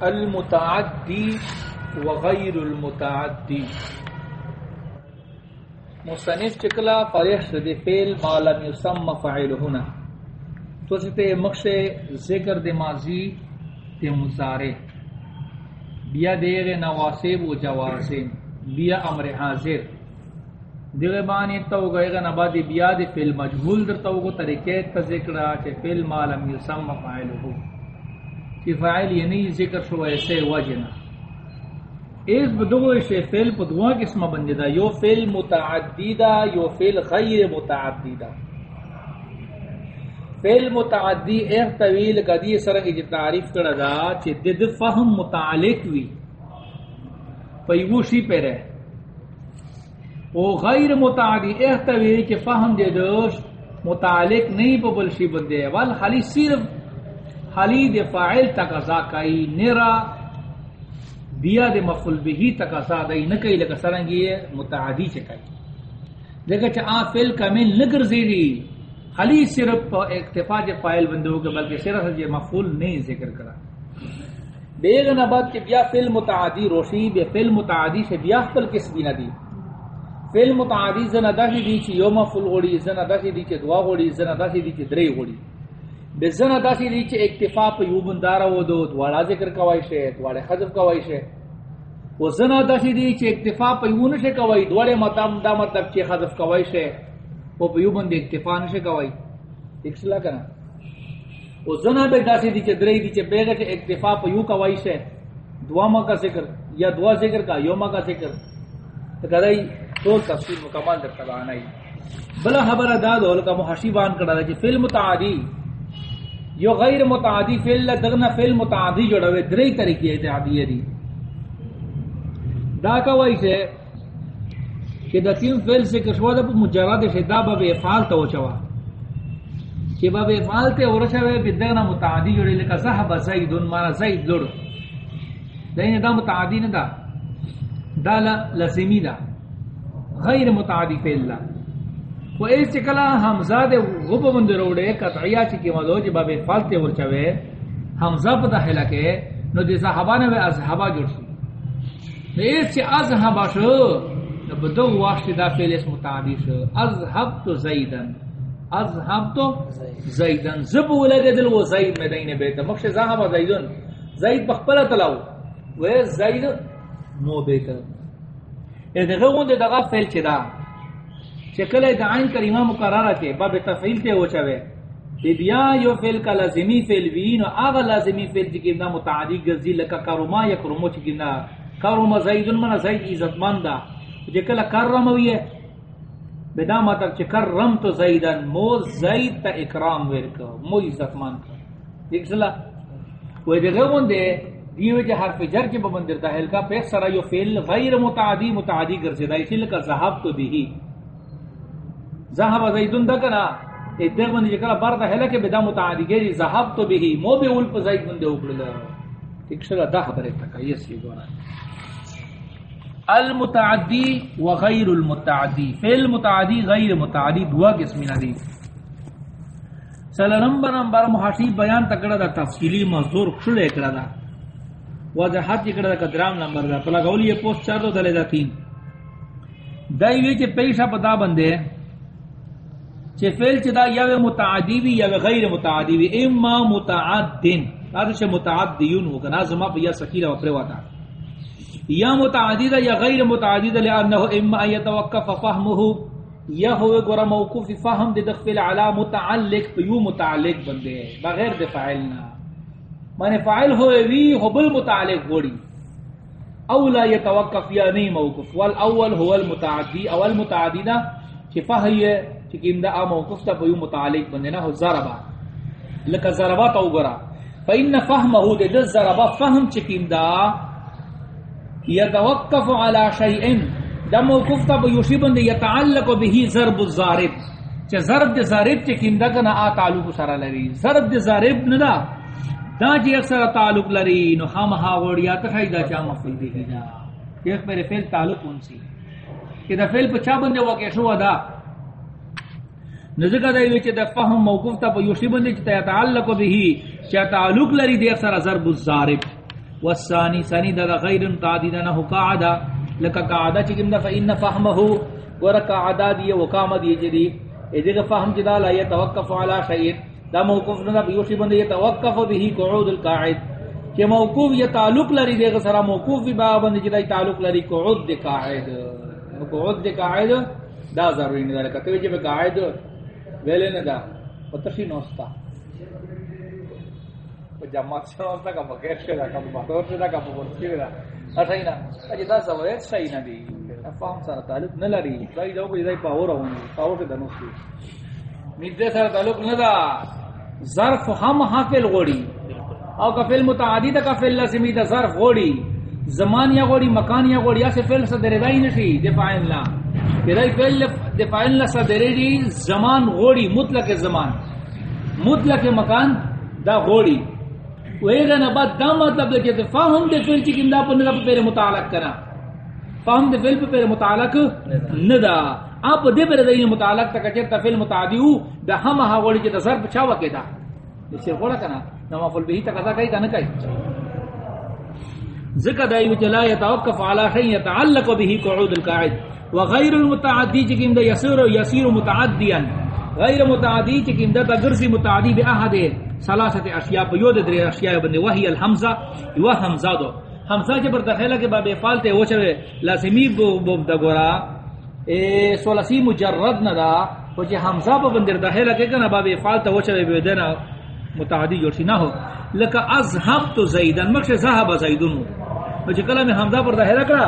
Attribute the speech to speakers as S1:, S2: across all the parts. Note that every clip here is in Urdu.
S1: المتعدی وغیر المتعدی۔ مصنف چکلا فرشت دی فیل ما لم یسم فعیل ہونا تو ستے مخش ذکر دی ماضی دی مزارے بیا دیر نواسب و جواسب بیا امر حاضر۔ دیغه بانی تو گئے نبا دی بیا دی فیل مجهول در تو کو طریقے تا ذکر چے فیل ما لم یسم فعیل ہو کہ فاعل یہ نہیں ذکر شو ایسے وجنا اس بدو شے فعل پدوا قسم بن جدا یو فعل متعدی دا یو فعل غیر متعدی دا فعل متعدی ایک طویل قدی سرنگ جی تعریف کر دا چی دد فهم متعلق وی پیو شی پہ رہ او غیر متعدی ایک طویل چی فهم دے دوش متعلق نہیں پا بلشی بندے وال خالی صرف حلی دے فاعل تقضا کئی نرا بیا دے مفعول بہی تقضا دے نکئی لگا سرنگی متعدی چکئی لیکن چا آن فعل کامل نگر زیدی حلی صرف اکتفا جے فاعل بندو گا بلکہ صرف جے مفعول نہیں ذکر کرا۔ بیگ نبات کہ بیا فعل متعدی روشی بیا فعل متعدی سے بیا فعل کس بھی ندی فعل متعدی زن ادا دی چی یوم فعل غوڑی زن ادا دی چی دعا غوڑی زن ادا دی چی دری غوڑی۔ بزن داسی دی چے اکتفا پا یو بندارا و دو دوارا ذکر کوائی شے دوارا خضب کوائی شے. و زن داسی دی چے اکتفا پا یو نشے کوائی دوارا مطام دا مطلب چے خضب کوائی شے. و پا یو بند اکتفا نشے کوائی ایک سلا کنا. و زن بے داسی دی چے درائی دی چے بیگا چے اکتفا پا یو کوائی شے. دعا ما کا ذکر، یا دعا ذکر کا، یو ما کا ذکر. تو کدائی تو تفصیل مکمل در تبانائی بلا حبر دادو لکا محشی بان کرا دا چے فلم تعادی. یو غیر متعدی فعل دغنا فعل متعدی جوڑا ہوئے دری طریقے اتحادی دی. دا کوئی سے کہ دا تین فعل سے کشوا دا مجرد سے دا باب افعال تا وچوا کہ باب افعال تے ورشا ہوئے بدغنا متعدی جوڑے لکا زہب زیدن مانا زید لڑ. دا این دا متعدی ندا. دا لازمی دا. غیر متعدی فعل اللہ و ایس چکلا حمزہ دے غب بند روڑے قطعیہ چکی مدو جی بابے فالتے ورچوے حمزہ پتا حیلہ کے نو دی صحابہ نے ازحابہ جوڑ شو ایس چی ازحابہ شو نو بدو واشتی دا فیل اس متعدی شو. ازحب تو زیدن. ازحب تو زیدن. زب ولگے دل وہ زید میں دین بیتا مخش زحابہ زیدن زید بخپلہ تلاو و. زید مو بیتا ایس دغه غوند دغه فعل چی دا چکل دا عین کریمہ مقررہ کے باب تفعیل تے ہو چوے دی بیا یو فعل کا لازمی فعل وین او اغا لازمی فعل دی کنا متعدی گزی لکا کرما یا کرمو چکنا کرما زید من زید عزت مند چکل کرم وی بدا مطلب چ کرم تو زیدن، مو زید تا اکرام ورک مو عزت مند دیکھلا وہ جگہ وندے دیو جے حرف جر کے بمندر تا ہل کا پہ سرا یو فعل غیر متعدی متعدی گرزیدا اسی لکا ذهب تو بھی ذهب زیدن دکنا ادھر بندی جکلا برد ہے کہ بدا متعدی گری ذهب تو بھی مو بھی اول پر زید بندے اوپر ٹھیک شلا دا خبر ہے یہ سی گورا المتعدی وغیر المتعدی. فعل متعدی، غیر متعدی دعا قسم دی سلا نمبر نمبر محاشی بیان تکڑا دا تفصیلی مزدور کھلے اکڑا دا وضاحت اکڑا دا کدرام نمبر دا پلا گولی یہ پوسٹ چار دو دلے دا تین دائیوی چے پیشا پتا بندے چے فعل چے دا یا متعدی وی یا غیر متعدی وی اما متعدن. دا چے متعدیون ہو کنا زما پہ یا سکیرہ وپرے واتا یا متعدی دا یا غیر متعدی دا لئنہو اما ان یتوقف فهمه. یا ہوئے گورا موقوف فهم دے دخفل علا متعلق پیو متعلق بندے بغیر دے فعلنا مانے فعل ہوئے وی ہو بالمتعلق گوڑی اولا یتوقف، یا نہیں موقف والاول هو المتعدی. اول متعدی دا چفا ہے چکیم دا موقف تا پیو متعلق بندے نا ہو زربا. لکا زربا تا گورا فإن فهمه دے دے زربا فهم چکیم دا يتوقف على شيء. دا موقف تا بيوشي بند يتعلق به ضرب الضارب. چه ضرب دے ضارب چه کیندا کنا آ تعلق سره لري. ضرب دے ضارب ندا دا. جی اکثر تعلق لري، نو ہم ہا وڑیا ته فائدہ چا مفعول دی دا ایک میرے فعل تعلق کون سی کہ دا فعل پچا بندے واقع شو دا؟ نزدیک دا وچ دا فهم موقوف تا بيوشي بند چه تعلق به چه تعلق لري دے اکثر ضرب الضارب والثانی، ثانی دا غیر متعدی دا نہ قاعدہ لکا قاعدہ چکم دا فإن فهمه ورکا عدا دی وقام دی جدی ایدی فهم جدا لا يتوقف على شيء دا موقف نہ بیوشی بند يتوقف به قعود القاعد. کہ موقوف یہ تعلق لری دے سرا موقوف بھی با بند جدا تعلق لری قعود دے قاعد. قعود دے قاعد، دا ضروری نہیں دا کتے جے قاعد ویلے نہ دا پتشی نوستا۔ جماعت سے ہوتا کا بغیر سے کا بطور سے کا بورسی دا۔ اچھا نا اجی اچھا دا سوال صحیح نہ دی۔ فهم سره تعلق نه لري دای دا کوئی دای پاور اون پاور د نو سی میده سره تعلق نه دا۔ ظرف هم حافل غوڑی۔ او کفل متعدی دا کفل لازمی دا ظرف غوڑی۔ زمان یا غوڑی مکان یا غوڑی، یا سے فعل سے درېدای نشي دفاع الله کدای فعل دفاع الله سے درېدی جی، زمان غوڑی، مطلق زمان. مطلق مکان دا غوڑی. ویگا نا بعد دا مطلب دے کہ فاہم دے فیل چکم دا پر ندا پر متعلق کرا. فاہم دے فیل پر متعلق ندا. آپ دے پر دے متعلق تک چرتا فیل متعدیو دا ہم ہا غوڑی چی دا ضرب چاوا کے دا. اسے غوڑا کنا، نما فل بہی تک ازا کئی کا نکای ذکر دائی وچ لا يتوقف على شيء به قعود القاعد. وغير المتعدي چکم دا يسير يسير متعديا غیر متعدی چکم دا گرسی متعدی بی احد سلاست اشیاء بیود در اشیاء بندی وحی الحمزہ و حمزہ دو. حمزہ چی پر دخیلہ کے باب افالتے وچوے لازمی بوب دا گورا. سولسی مجرد ندا وچی حمزہ پا بندر دخیلہ کے کنا باب افالتے وچوے بیودینا متعدی جوڑسی نہ ہو. لکا ازحب تو زیدن، مکش زہب زیدن ہو. وچی کلا میں حمزہ پر دخیلہ کرا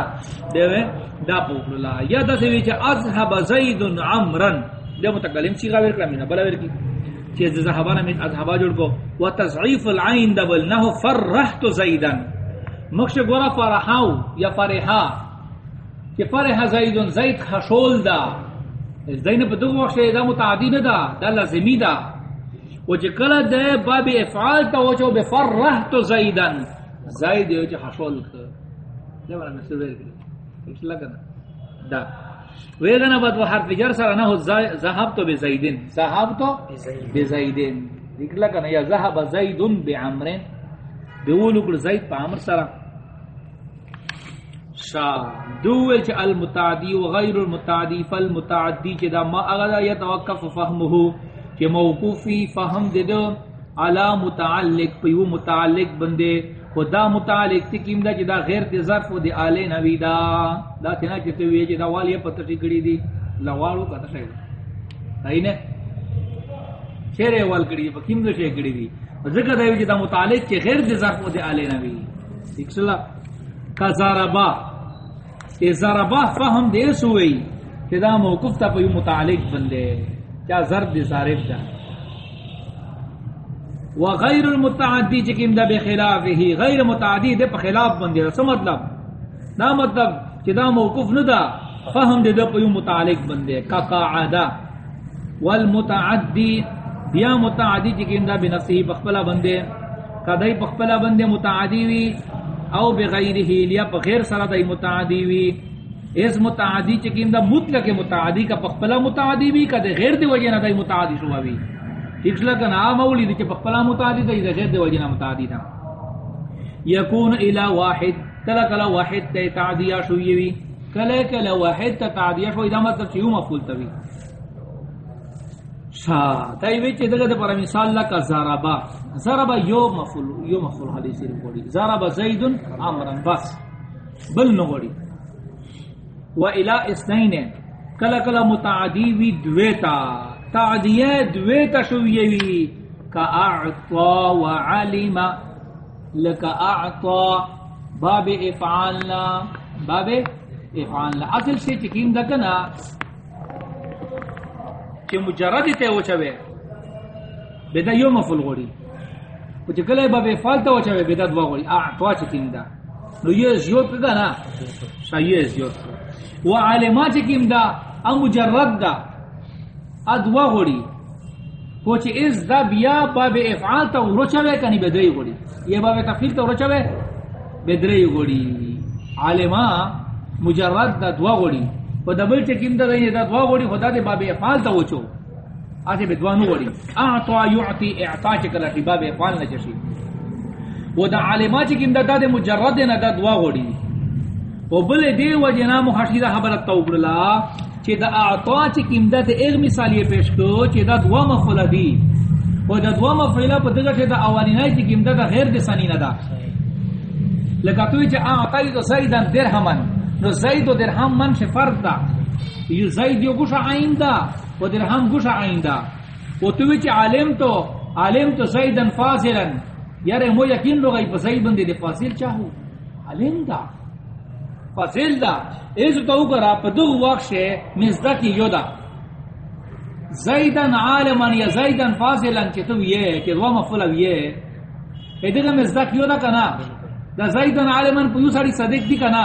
S1: دیوے دا پوکل اللہ یا دا سوی چی ازحب زیدن عمرن دے متکلم سی غاویر کرا مینا بلا ویر کی چیز زہبانا من اذہبا جوڑ کو و تضعیف العین دبل نہو فرحت زیدن. مخش گورا فرحاو یا فرحا. کہ فرحا زیدن زید خشول دا زین پا دو وقت دا متعدی ندا دا لازمی دا و چی کلا دے باب افعال تا وچو، بفرحت زیدن. زید یو خشول کر دے وانا میں سویر کی کچھ لگنا دا. ویگنا بعد وہ حرف جر سر نہ ذهب تو بزیدن ذهب تو بزیدن نکلا کنا یا ذهب زید بعمر بيقولوا كل زید بعمر سر شا دول چ المتعدی و غیر المتعدی فالمتعدی چ دا ما اغلا يتوقف فهمه کہ موقوفی فهم دے دو. علا متعلق پیو متعلق بندے خدا متعلق تکیم دا جدا غیر دی ظرف دی آلے نوی دا. دا تینا چیتے ہوئے جدا والی پتر شکڑی دی لوالو کا کتا شاید اینے شیرے وال کڑی دی پکیم دا شکڑی دی ذکر دا جدا متعلق چی غیر دی ظرف دی آلے نوی ایک صلح کا زاربا. ای زاربا فهم دے سوئی کہ دا موقف تا پیو متعلق بندے کیا ضرب دی ظارف دا وغیر المتعدی چکم دا بخلافه غیر متعدی دے پا خلاف بندی دا مطلب؟ دا مطلب چی دا موقف ندا فهم دے دا پا پیو متعلق بندے کا قاعدہ والمتعدی، بیا متعدی چکم دا بنفسی بخپلا بندے کا دای بخپلا بندے متعدی وی، او بغیره لیا پا غیر سرا دای متعدی وی۔ اس متعدی چکم دا مطلق متعدی کا بخپلا متعدی وی کا غیر دی وجہ نا دای متعدی شوا وی۔ ٹھیک لگا نا مولی دی پخپلا متعدی دی غیر دی وجنا متعدی دا یکون الی واحد کلا کلا واحد تے تعدیہ شویوی کلا کلا واحد تے تعدیہ شوی دا مطلب چیو مفعول توی شا تای وچ دغه پر مثال لک زربا زربا یو مفعول یو مفعول حدیث ری کوڑی زربا زید امرن بس بل نو وڑی و الی اثنین کلا کلا متعدی وی دویتا تعدیہ دوے تشویوی کا اعطا و علم لکا اعطا باب افعالنا باب افعالنا. اصل سے چکیم دکنا چی مجردی تے وچوے بیدا یو مفل و چی کلے باب افعال تے وچوے بیدا دوا غوڑی اعطا چکیم دا. نو یہ زیوت کگا نا شا یہ زیوت. و چکیم دا ام مجرد دا. ادوا غوڑی پوچھ اس دا بیا باب افعال تا روچوے کنی بدری غوڑی یہ باب تفیل تا روچوے بدری غوڑی عالما مجرد دا دوا غوڑی و دبل چکیم دا دینی دا دوا غوڑی خدا دے باب افعال تا وچو۔ آتے بدوانو غوڑی اعطا یعطی اعطا چکلا تی باب افعال نچشی و دا عالما چې کیم دا د مجرد نه د دوا غوړي او بل دی و جنا محشیده خبرت تو برلا چې دا اعطا چې کیم دا د ایغ مثال یې پیش کو چې دا دوا مفعول دی. و دا دوا مفعول په دغه چې دا اولینای چې کیم دا غیر د سنی نه دا لکه توی چې اعطا یو زیدن درهمن نو زید و درهم من ش فرد دا. یو زید یو گوش عین دا و درهم گوش عین دا. و توی چې عالم تو عالم تو زیدن فاضلا یار مو یقین لو گئی فزئی بندے دے فاصل چاہو. علم دا. فاصل دا ایز تو کرا پدو وقت مزدا کی یودا. زیدن عالما یا زیدن فاضلا کہ تو یہ کہ وہ مفعول یہ ادھر مزدا کی یودا کنا دا زیدن عالما کو ساری صدیق دی کنا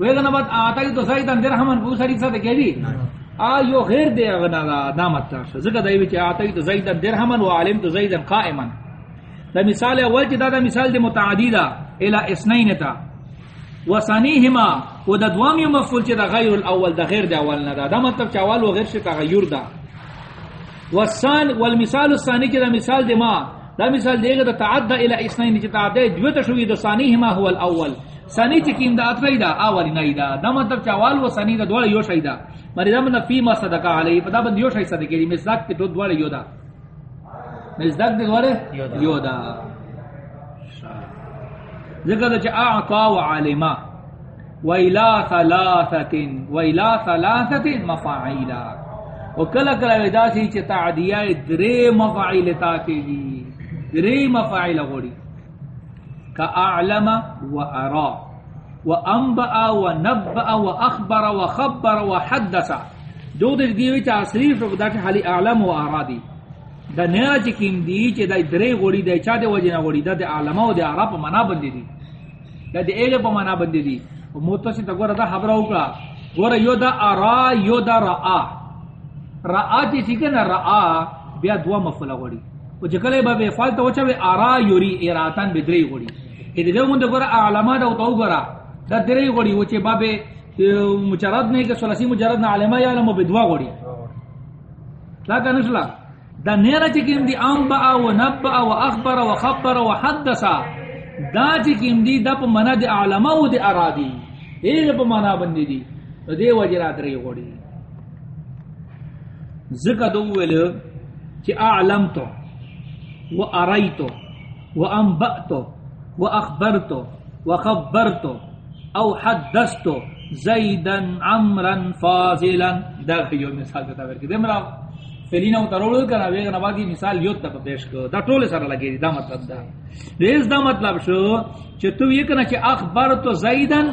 S1: وہ گنا بات آتا تو زیدن درہمن کو ساری صدیق دی آ یو غیر دے غنا دا نامت زکہ دای وچ آتا تو زیدن درہمن و عالم تو زیدن قائما دا مثال اول چې دا دا مثال دی متعدیدا الى اسنین تا. وثانیهما و دا دوام یو مفعول چې دا غیر الاول دا غیر دی اول نه دا دا مطلب چې اول و غیر شي تغیر دا والثان والمثال الثانی چې دا مثال دی ما. دا مثال دیگه دا تعدى الى اسنین چې تعدى دوته شوی دا ثانیهما هو الاول. ثانی چې کیم دا اتری دا اول نه دا دا مطلب چې اول و ثانی دا دوړ یو شي دا مری دا من فی ما صدقه علی پدا بند یو شي صدقه دی مزاق ته دوړ یو دا مزدق دے دوارے یودا ذکر دے چا اعطا و علما. و الى ثلاثت و الى ثلاثت مفاعیلا. و کلا کلا ویدا سی چا تعدیہ درے مفاعیل تاکی دی درے مفاعیل غوڑی کا اعلم و ارا. و انبأ و نبأ و اخبر و خبر و حدث. دو دے دیوی چا اصریف رو دا چا حالی اعلم و ارا دی. دا نیا چی کم دی چی دا درے غوڑی دا چا دے وجہ نا دا دے عالمہ و دے عرب پا منا بندی دی۔ دا دے ایلے پا منا بندی دی۔ و موتا سی تا گورا دا حبرہ اکڑا۔ گورا you the Ara you the رعا۔ رعا چی سی کنا رعا، بیا دوا مفلا غوڑی۔ و چکلے با بے فالتا وچا بے ارا یوری ایراتان بے درے غوڑی۔ ایدے دے مندے گورا عالمہ دا اتاو گورا۔ دا درے غوڑی وچے با بے مجرد نہیں کہ سلسی مجرد نا عالمہ یا علمہ بے دوا غوڑی۔ لا کا دا نیرا چکیم دی انبا و نبا و اخبر و خبر و حدثا دا چکیم دی دا پا منا دی علماء و دی ارادی. ایل پا منا بندی دی. دی وجرات ری غوڑی ذکر دو ویلو چی اعلمتو و ارائیتو و انبأتو و اخبرتو و خبرتو او حدثتو زیدن عمرن فاضلا. دا خیو مثال کتا ورکی. دی مرا فلینا اترولو کنا ویغ نبادی مثال یوت تا پیش کو دا ټول سره لګی دا مطلب دا ریز دا مطلب شو چې تو یہ کنا چې اخبار تو زیدن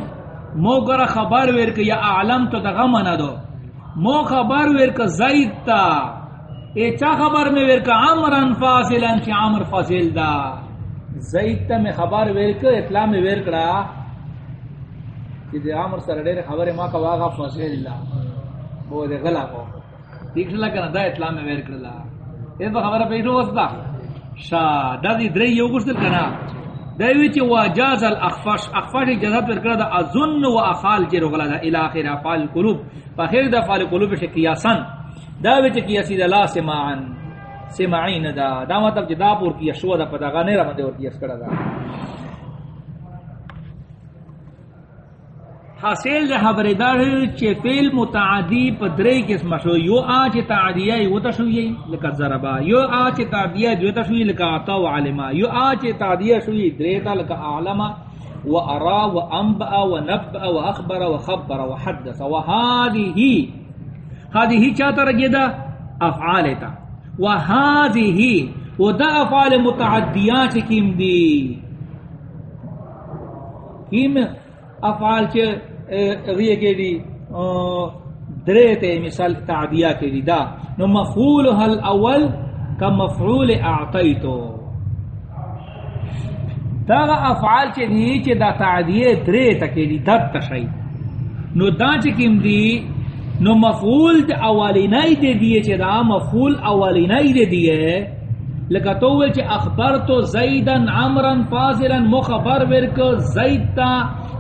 S1: مو ګره خبر ورک یا اعلم تو دغه منا دو مو خبر ورک زید تا ای چا خبر میں ورک عمرن فاصلا چې عمر فاصل دا زید تا میں خبر ورک اطلاع میں ورکڑا چې د عمر سره ډېر خبره ما کا واغه فاصل دا بو دې غلا کو دیکھلا کنا دا اطلاع میں ویر کرلا اے با خبر پیٹو وستا شا دا دی دری یو گستل کنا دا وچ واجاز الاخفاش اخفاش اجازت ور کرا دا اظن و افعال جے رغلا دا الى اخر افعال قلوب فخیر دا افعال قلوب ش قیاسن دا وچ قیاسی دا لا سمعن سمعین دا دا مطلب جدا پور کی شو دا پتا غنے را مدے ور قیاس کرا دا حاصل دے خبر دار چے فعل متعدی پدرے کس مشو یو آ چے تعدیہ یو تا شوی لک ضربا یو آ چے تعدیہ جو تا شوی لک عطا و علما یو آ چے تعدیہ شوی درے تا لک علما و ارا و انبا و نبا و اخبر و خبر و حدث، و هذه هذه چاہتا رگی دا؟ افعال تا۔ و هذه و دا افعال متعدیات کیم دی؟ کیم افعال چے ریے کے دی درے تے مثال تعدیہ کے دی دا۔ نو مفعول حل اول کا مفعول اعطیتو۔ دا افعال چے دی چے دا تعدیہ درے تکے دی دت تشای نو دا چے کم دی، نو مفعول دے اولینائی دے دیئے چے دا، مفعول اولینائی دے دیئے۔ لکہ تو ویل چے اخبرتو زیدن عمرن فاضلن مخبر ورک زید تا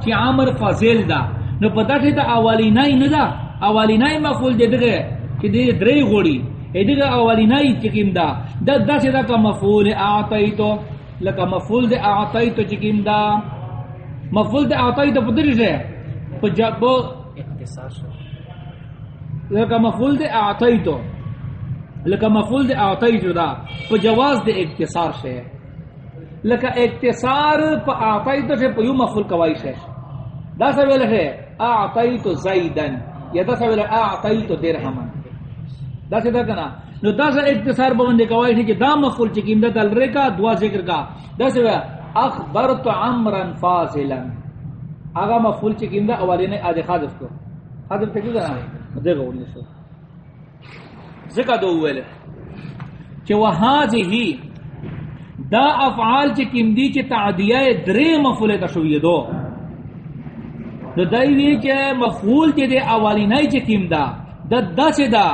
S1: چے عمر فاضل دا۔ نو پتا چے تا اولینائی ندا اولینائی مفعول دے دگے چے دے درے غوڑی اے دگے اولینائی چکم دا دا دا چے دا کا مفعول آتائی تو لکا مفعول دے اعطیتو چکیم دا مفعول دے اعطیتو پدری سے پجابو
S2: اختصار شو.
S1: لکا مفعول دے اعطیتو. لکا مفعول دے اعطیتو دا پا جواز دے اکتصار سے لکا اکتصار پا اعطیتو سے پا یو مفعول کوائی سے دا سویل ہے اعطیتو زیدن یا دا سویل اعطیتو درہمن دا سے دا کنا نو دا سے اکتصار بوندے کوائی کہ دا مفعول چکیم دا دل رکا دعا ذکر کا دا سے اخبرت عمرن فاضلا. آگا مفعول چکیم دا اوالین آج خادف کو خادف تکی دا نا دیکھو انیس سو ذکر دو اویل کہ وہاں ہی دا افعال چکیم دی چی تعدیہ درے مفعول تشویہ دو نو دایوی چی مفعول چی دے اوالینای چکیم دا؟ دا دا چی دا؟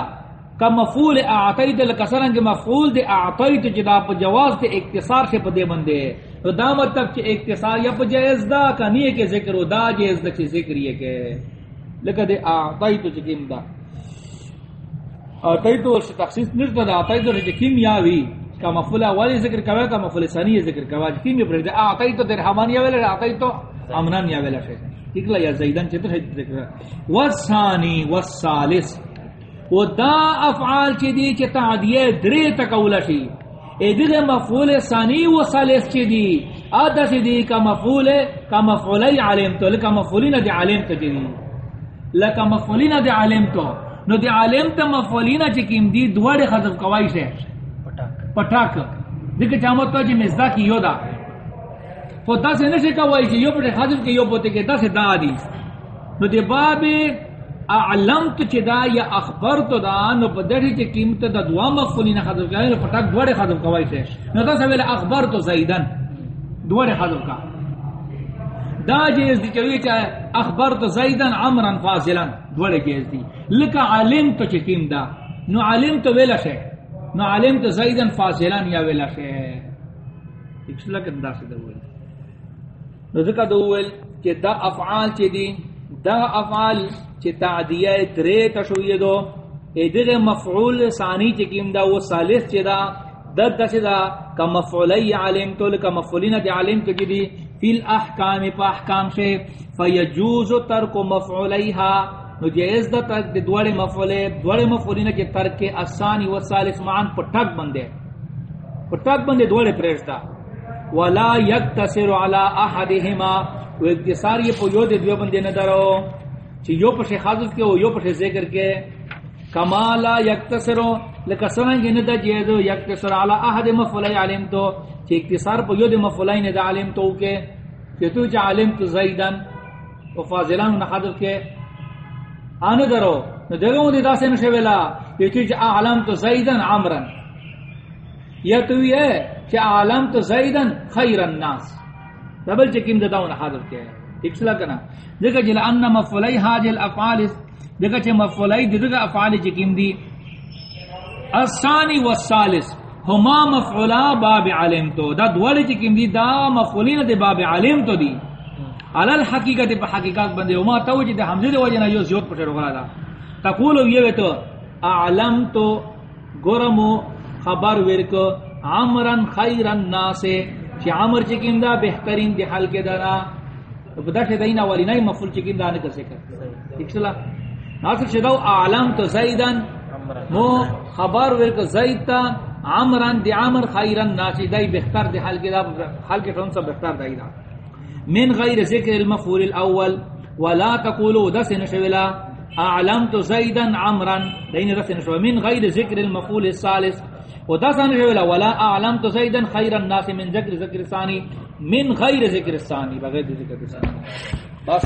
S1: کا مفعول اعطیت لکسرن کے مفعول دے اعطیت جدا پا جواز دے اکتصار سے پا دے بندے تو دا مطلب چی اکتصار یا پا جائز دا کا نہیں ہے ذکر ہو دا جائز دا چی ذکر یہ کہ لکہ دے اعطیت چکیم دا. اعطیت ورش تخصیص نرد دا اعطیت ورش چکیم یاوی کا مفعول اولی ذکر کوا کا مفعول ثانی ذکر کوا چکیم یا پر دے اعطیت درہمان یا ویلے اعطیت امنان یا ویلے شیطان اکلا یا زیدن چتر ہے ذکر والثانی والثالث. و دا افعال چی دی چی تعدیه دری تکولا شی. دیگه مفعول ثانی و ثالث چی دی. آدھا سی دی کا مفعول کا مفعولی علم تو لکا مفعولین دی علم تو جی لکا مفعولین دی علم تو. نو دی علم تو مفعولین چی کم دی دوار خضب کوائی سے
S2: پٹاک.
S1: پٹاک. دیکھ چامت تو جی مزدا کی یو دا. تو دا سے نشے کوائی چی یو پٹے خضب کی یو پوتے کہ دا سے دا دی نو دی باب اعلمت چی دا یا اخبرت دا نو پا دری چی قیمت دا دوا مفعولین خضب کوائی نو پٹاک دوار خضب کوائی سے نو دا سویل اخبرت زیدن دوار خضب کا دا جیز دی چلوی چاہے اخبرت زیدن عمرن فاضلن دوار جیز دی لکا علمت چی قیم دا نو علمت ویلا شے نو علمت زیدن فاضلن یا ویلا شے اکسلا کن سے دا نو ذکا دا ویل دا افعال چی دی دا افعال چی تعدیہ درے تشوی دو ای دیگه مفعول ثانی چی کیم دا وہ ثالث چی دا دا دا دا کا مفعولی علم تو لکا مفعولین دی علم تو جدی فی الاحکام پا احکام سے فیجوز ترک مفعولیها. نو جائز دا ترک دی دوڑے مفعولے دوڑے مفعولین کی ترک الثانی و ثالث معان پر ٹک بندے پر ٹک بندے دوڑے پریشتا ولا یکتصر علی احدهما و اکتصار یہ پو یو دے دیو بندے ندارو چی یو پشے خاضف کے و یو پشے ذکر کے۔ کمالا یکتصرو لکسرن کی ندہ جیدو یکتصر علی احد مفعولی علم تو۔ چی اکتصار پو یو دے مفعولی ندہ علم تو کے۔ چی تو چی علم تو زیدن۔ و فاضلان نخاضف کے۔ آنے درو، نو دیگو دی دا سے نشویلا چی تو چی علم تو زیدن عمرن۔ یا تو یہ چی علم تو زیدن خیر الناس. دبل چکیم دداؤن حاضر کے ٹھیک سلا کنا دیکھا جی، جل ان مفعولی حاجل افعال دیکھا چھ مفعولی دیکھا افعال چکیم دی. الثانی والثالث. ہما مفعولا باب علم تو. دا دوڑے چکیم دی، دا مفعولین دے باب علم تو دی. علل حقیقت پا حقیقت بندے. ہما تو جی دے حمزے دے وجہ نا یو زیوت پٹھر غلا دا. تقولو یہ تو اعلم تو گرمو، خبر ورکو عمرن خیرن ناسے، چی عمر چکیم دا بہترین دی حل کے دانا بدا شد اینا والی نای مفعول چکیم دا نکر سکر ٹھیک سلا ناصر شدو اعلم تو زیدن مو خبر ورک زید تا عمرن دی عمر خیرن ناسی دای بہتر دی حل کے دا، حل کے شون بہتر دای دا۔ من غیر ذکر المفعول الاول، ولا تقولوا دس نشولا اعلمت زیدا عمرا دین دس نشولا من غیر ذکر المفعول الثالث خدا سن ویلا ولا اعلمت زیدا خیر الناس من ذکر ذکر ثانی، من غیر ذکر الثانی بغیر ذکر الثانی بس